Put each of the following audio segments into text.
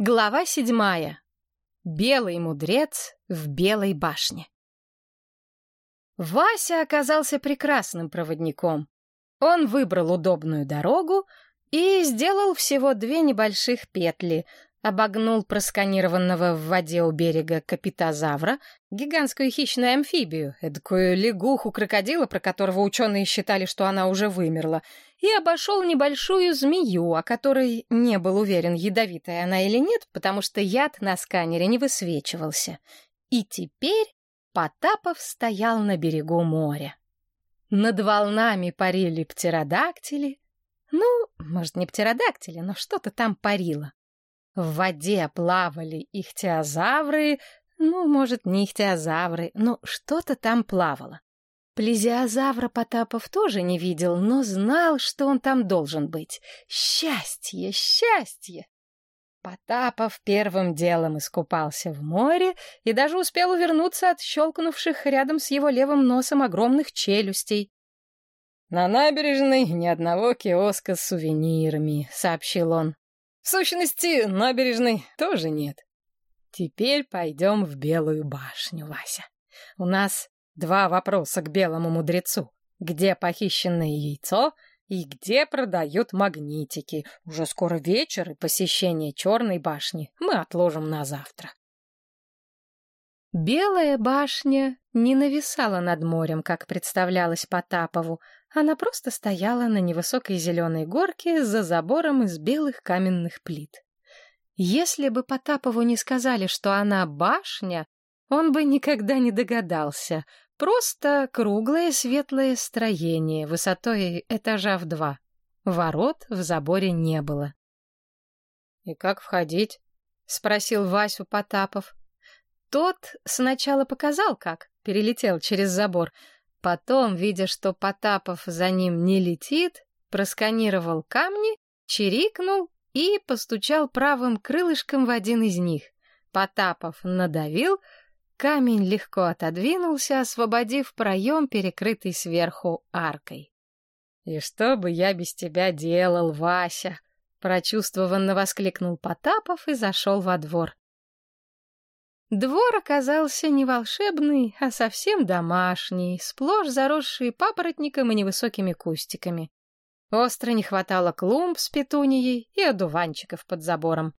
Глава седьмая. Белый мудрец в белой башне. Вася оказался прекрасным проводником. Он выбрал удобную дорогу и сделал всего две небольших петли, обогнул просканированного в воде у берега капитозавра, гигантскую хищную амфибию, эдакую лягуху-крокодила, про которого ученые считали, что она уже вымерла, и обошел небольшую змею, о которой не был уверен, ядовитая она или нет, потому что яд на сканере не высвечивался. И теперь Потапов стоял на берегу моря. Над волнами парили птеродактили. Ну, может, не птеродактили, но что-то там парило. В воде плавали ихтиозавры, ну, может, не ихтиозавры, но что-то там плавало. Плезиозавра Потапов тоже не видел, но знал, что он там должен быть. Счастье, счастье! Потапов первым делом искупался в море и даже успел увернуться от щелкнувших рядом с его левым носом огромных челюстей. «На набережной ни одного киоска с сувенирами», — сообщил он. В сущности, набережной тоже нет. Теперь пойдем в Белую башню, Вася. У нас два вопроса к белому мудрецу. Где похищенное яйцо и где продают магнитики? Уже скоро вечер, и посещение Черной башни мы отложим на завтра. Белая башня не нависала над морем, как представлялось Потапову. Она просто стояла на невысокой зеленой горке за забором из белых каменных плит. Если бы Потапову не сказали, что она башня, он бы никогда не догадался. Просто круглое светлое строение, высотой этажа в два. Ворот в заборе не было. — И как входить? — спросил Васю Потапов. Тот сначала показал как, перелетел через забор. Потом, видя, что Потапов за ним не летит, просканировал камни, чирикнул и постучал правым крылышком в один из них. Потапов надавил, камень легко отодвинулся, освободив проем, перекрытый сверху аркой. «И что бы я без тебя делал, Вася?» Прочувствованно воскликнул Потапов и зашел во двор. Двор оказался не волшебный, а совсем домашний, сплошь заросший папоротником и невысокими кустиками. Остро не хватало клумб с петунией и одуванчиков под забором.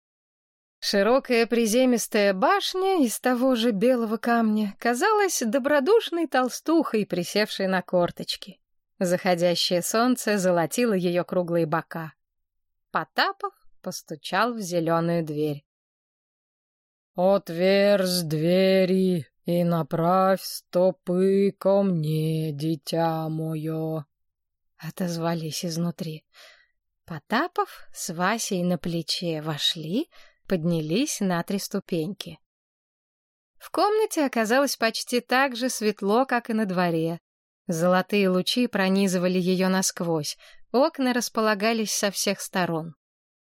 Широкая приземистая башня из того же белого камня казалась добродушной толстухой, присевшей на корточки. Заходящее солнце золотило ее круглые бока. Потапов постучал в зеленую дверь. «Отверз двери и направь стопы ко мне, дитя мое!» Отозвались изнутри. Потапов с Васей на плече вошли, поднялись на три ступеньки. В комнате оказалось почти так же светло, как и на дворе. Золотые лучи пронизывали ее насквозь, окна располагались со всех сторон.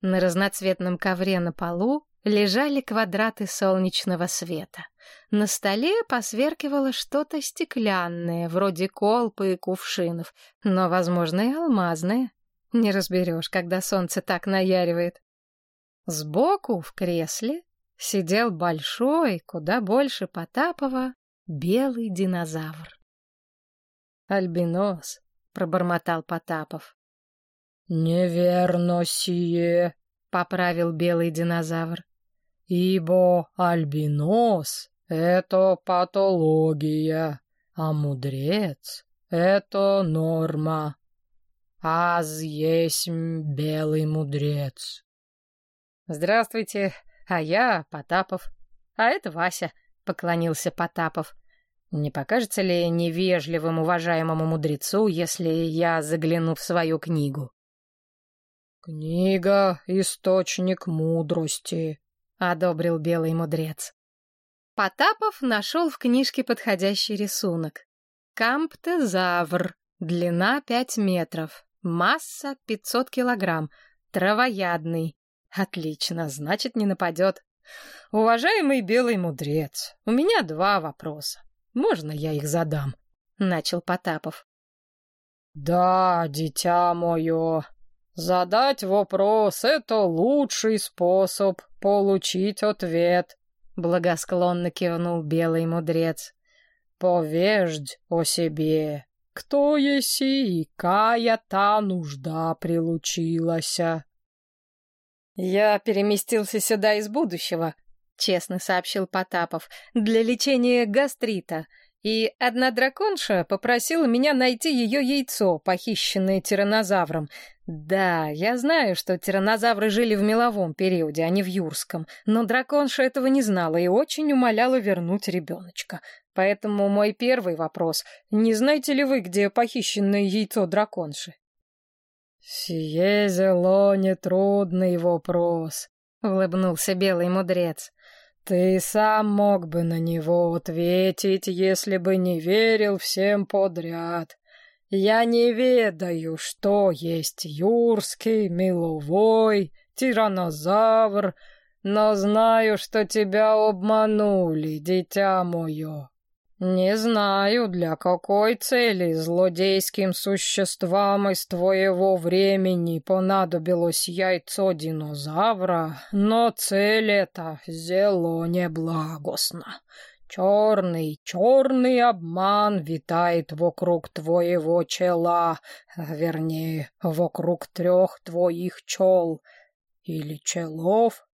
На разноцветном ковре на полу лежали квадраты солнечного света. На столе посверкивало что-то стеклянное, вроде колпы и кувшинов, но, возможно, и алмазное. Не разберешь, когда солнце так наяривает. Сбоку, в кресле, сидел большой, куда больше Потапова, белый динозавр. «Альбинос», — пробормотал Потапов. «Неверно сие», — поправил белый динозавр ибо альбинос — это патология, а мудрец — это норма. Аз есть белый мудрец. Здравствуйте, а я Потапов. А это Вася, — поклонился Потапов. Не покажется ли невежливым уважаемому мудрецу, если я загляну в свою книгу? Книга — источник мудрости, одобрил белый мудрец. Потапов нашел в книжке подходящий рисунок. Камптезавр, длина пять метров, масса пятьсот килограмм, травоядный. Отлично, значит, не нападет. Уважаемый белый мудрец, у меня два вопроса. Можно я их задам? Начал Потапов. Да, дитя мое, задать вопрос — это лучший способ получить ответ, — благосклонно кивнул белый мудрец. Повеждь о себе, кто еси и кая та нужда прилучилася. Я переместился сюда из будущего, честно сообщил Потапов, для лечения гастрита. И одна драконша попросила меня найти ее яйцо, похищенное тиранозавром. Да, я знаю, что тиранозавры жили в меловом периоде, а не в юрском, но драконша этого не знала и очень умоляла вернуть ребеночка. Поэтому мой первый вопрос — не знаете ли вы, где похищенное яйцо драконши? «Сие зело нетрудный вопрос», — улыбнулся белый мудрец. Ты сам мог бы на него ответить, если бы не верил всем подряд. Я не ведаю, что есть юрский, меловой, тиранозавр, но знаю, что тебя обманули, дитя мое. Не знаю, для какой цели злодейским существам из твоего времени понадобилось яйцо динозавра, но цель эта зело неблагостна. Черный, черный обман витает вокруг твоего чела, вернее, вокруг трех твоих чел или челов,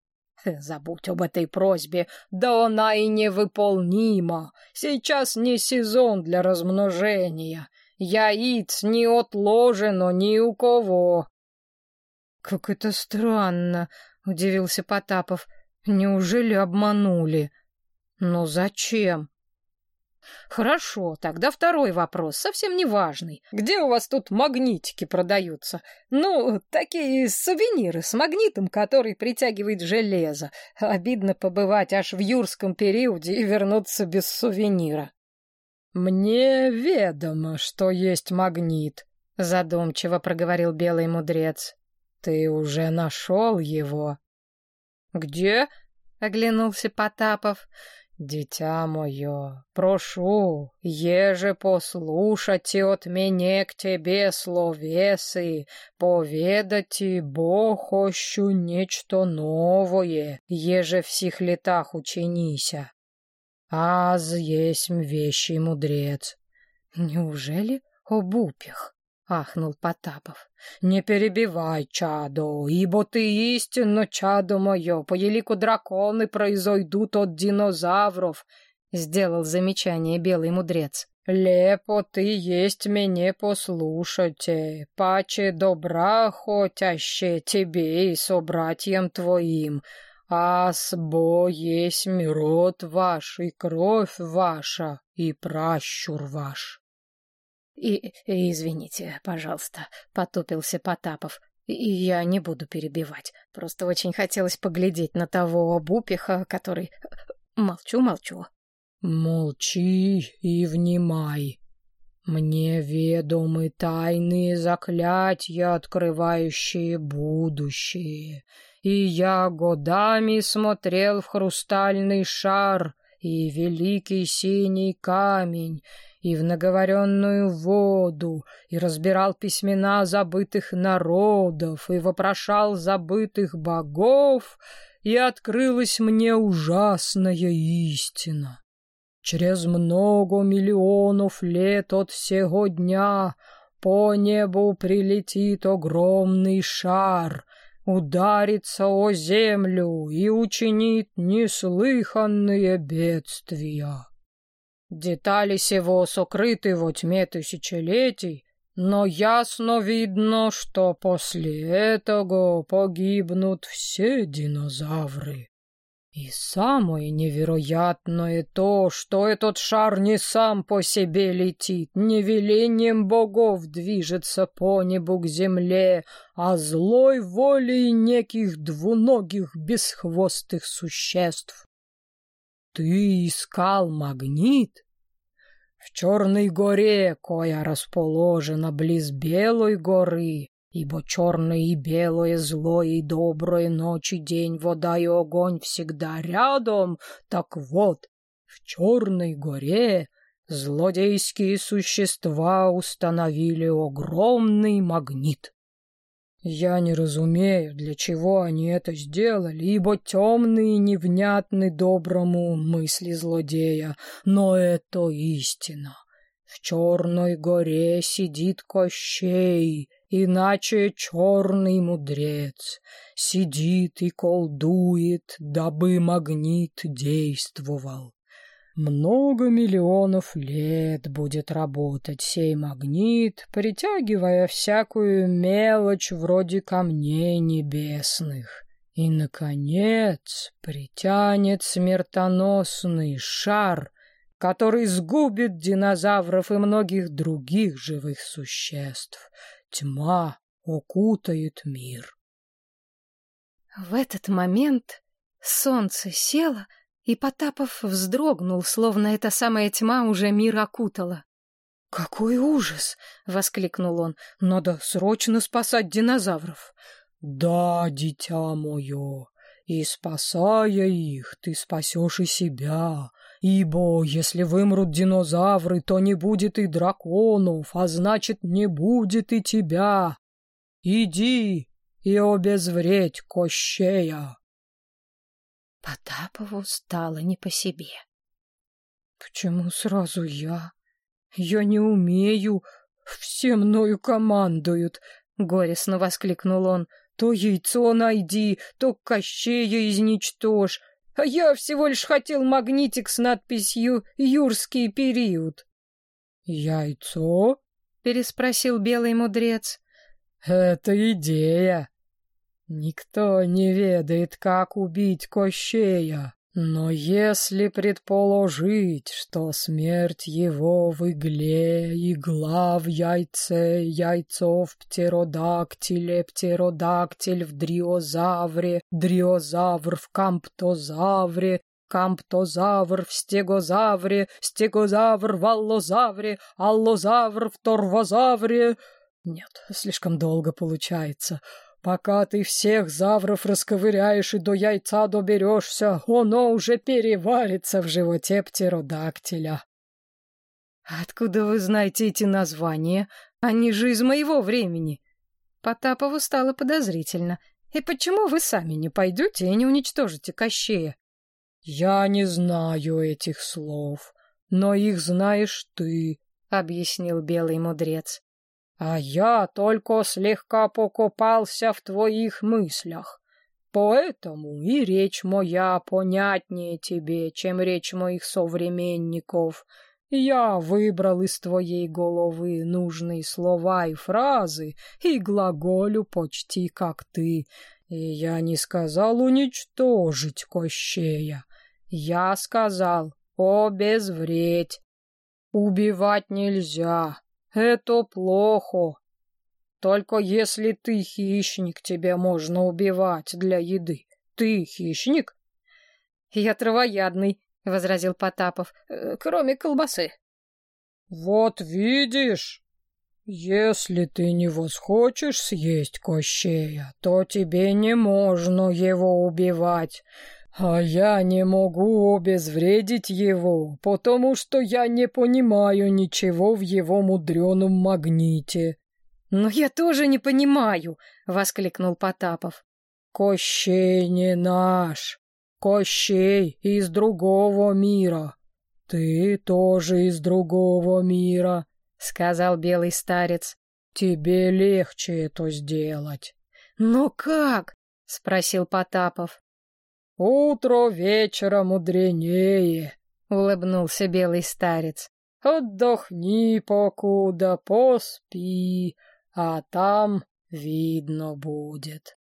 Забудь об этой просьбе, да она и невыполнима. Сейчас не сезон для размножения. Яиц не отложено ни у кого. — Как это странно, — удивился Потапов. — Неужели обманули? Но зачем? Хорошо, тогда второй вопрос, совсем не важный. Где у вас тут магнитики продаются? Ну, такие сувениры с магнитом, который притягивает железо. Обидно побывать аж в юрском периоде и вернуться без сувенира. Мне ведомо, что есть магнит, задумчиво проговорил белый мудрец. Ты уже нашел его? Где? оглянулся Потапов. Дитя мое, прошу, еже послушать от меня к тебе словесы, поведать Бог хочу нечто новое, еже в сих летах ученися. Аз есть вещий мудрец. Неужели об упях? — ахнул Потапов. — Не перебивай, чадо, ибо ты истинно, чадо мое, по елику драконы произойдут от динозавров, — сделал замечание белый мудрец. — Лепо ты есть мне послушайте, паче добра хотяще тебе и собратьям твоим, а сбо есть род ваш и кровь ваша и пращур ваш. И, извините, пожалуйста, потупился Потапов. И я не буду перебивать. Просто очень хотелось поглядеть на того обупиха, который... Молчу, молчу. Молчи и внимай. Мне ведомы тайные заклятия, открывающие будущее. И я годами смотрел в хрустальный шар и великий синий камень, и в наговоренную воду, и разбирал письмена забытых народов, и вопрошал забытых богов, и открылась мне ужасная истина. Через много миллионов лет от сего дня по небу прилетит огромный шар, ударится о землю и учинит неслыханные бедствия. Детали сего сокрыты во тьме тысячелетий, но ясно видно, что после этого погибнут все динозавры. И самое невероятное то, что этот шар не сам по себе летит, не велением богов движется по небу к земле, а злой волей неких двуногих бесхвостых существ. Ты искал магнит? В Черной горе, коя расположена близ Белой горы, ибо черное и белое, злое и доброе, ночь и день, вода и огонь всегда рядом, так вот, в Черной горе злодейские существа установили огромный магнит. Я не разумею, для чего они это сделали, ибо темные невнятны доброму мысли злодея, но это истина. В черной горе сидит Кощей, иначе черный мудрец. Сидит и колдует, дабы магнит действовал. Много миллионов лет будет работать сей магнит, притягивая всякую мелочь вроде камней небесных. И, наконец, притянет смертоносный шар, который сгубит динозавров и многих других живых существ. Тьма укутает мир. В этот момент солнце село, и Потапов вздрогнул, словно эта самая тьма уже мир окутала. «Какой ужас!» — воскликнул он. «Надо срочно спасать динозавров!» «Да, дитя мое, и спасая их, ты спасешь и себя, ибо если вымрут динозавры, то не будет и драконов, а значит, не будет и тебя. Иди и обезвредь Кощея!» Потапову стало не по себе. «Почему сразу я? Я не умею. Все мною командуют!» — горестно воскликнул он. «То яйцо найди, то Кощея изничтожь, а я всего лишь хотел магнитик с надписью «Юрский период». «Яйцо?» — переспросил белый мудрец. «Это идея. Никто не ведает, как убить Кощея. Но если предположить, что смерть его в игле, игла в яйце, яйцо в птеродактиле, птеродактиль в дриозавре, дриозавр в камптозавре, камптозавр в стегозавре, стегозавр в аллозавре, аллозавр в торвозавре... Нет, слишком долго получается. Пока ты всех завров расковыряешь и до яйца доберешься, оно уже переварится в животе птеродактиля. Откуда вы знаете эти названия? Они же из моего времени. Потапову стало подозрительно. И почему вы сами не пойдете и не уничтожите Кощея? Я не знаю этих слов, но их знаешь ты, — объяснил белый мудрец а я только слегка покопался в твоих мыслях. Поэтому и речь моя понятнее тебе, чем речь моих современников. Я выбрал из твоей головы нужные слова и фразы и глаголю почти как ты. И я не сказал уничтожить Кощея. Я сказал обезвредь. Убивать нельзя, это плохо. Только если ты хищник, тебе можно убивать для еды. Ты хищник? Я травоядный, возразил Потапов, э, кроме колбасы. Вот видишь, если ты не восхочешь съесть Кощея, то тебе не можно его убивать. А я не могу обезвредить его, потому что я не понимаю ничего в его мудреном магните. Но я тоже не понимаю, воскликнул Потапов. Кощей не наш. Кощей из другого мира. Ты тоже из другого мира, сказал белый старец. Тебе легче это сделать. Но как? спросил Потапов. «Утро вечера мудренее», — улыбнулся белый старец. «Отдохни покуда, поспи, а там видно будет».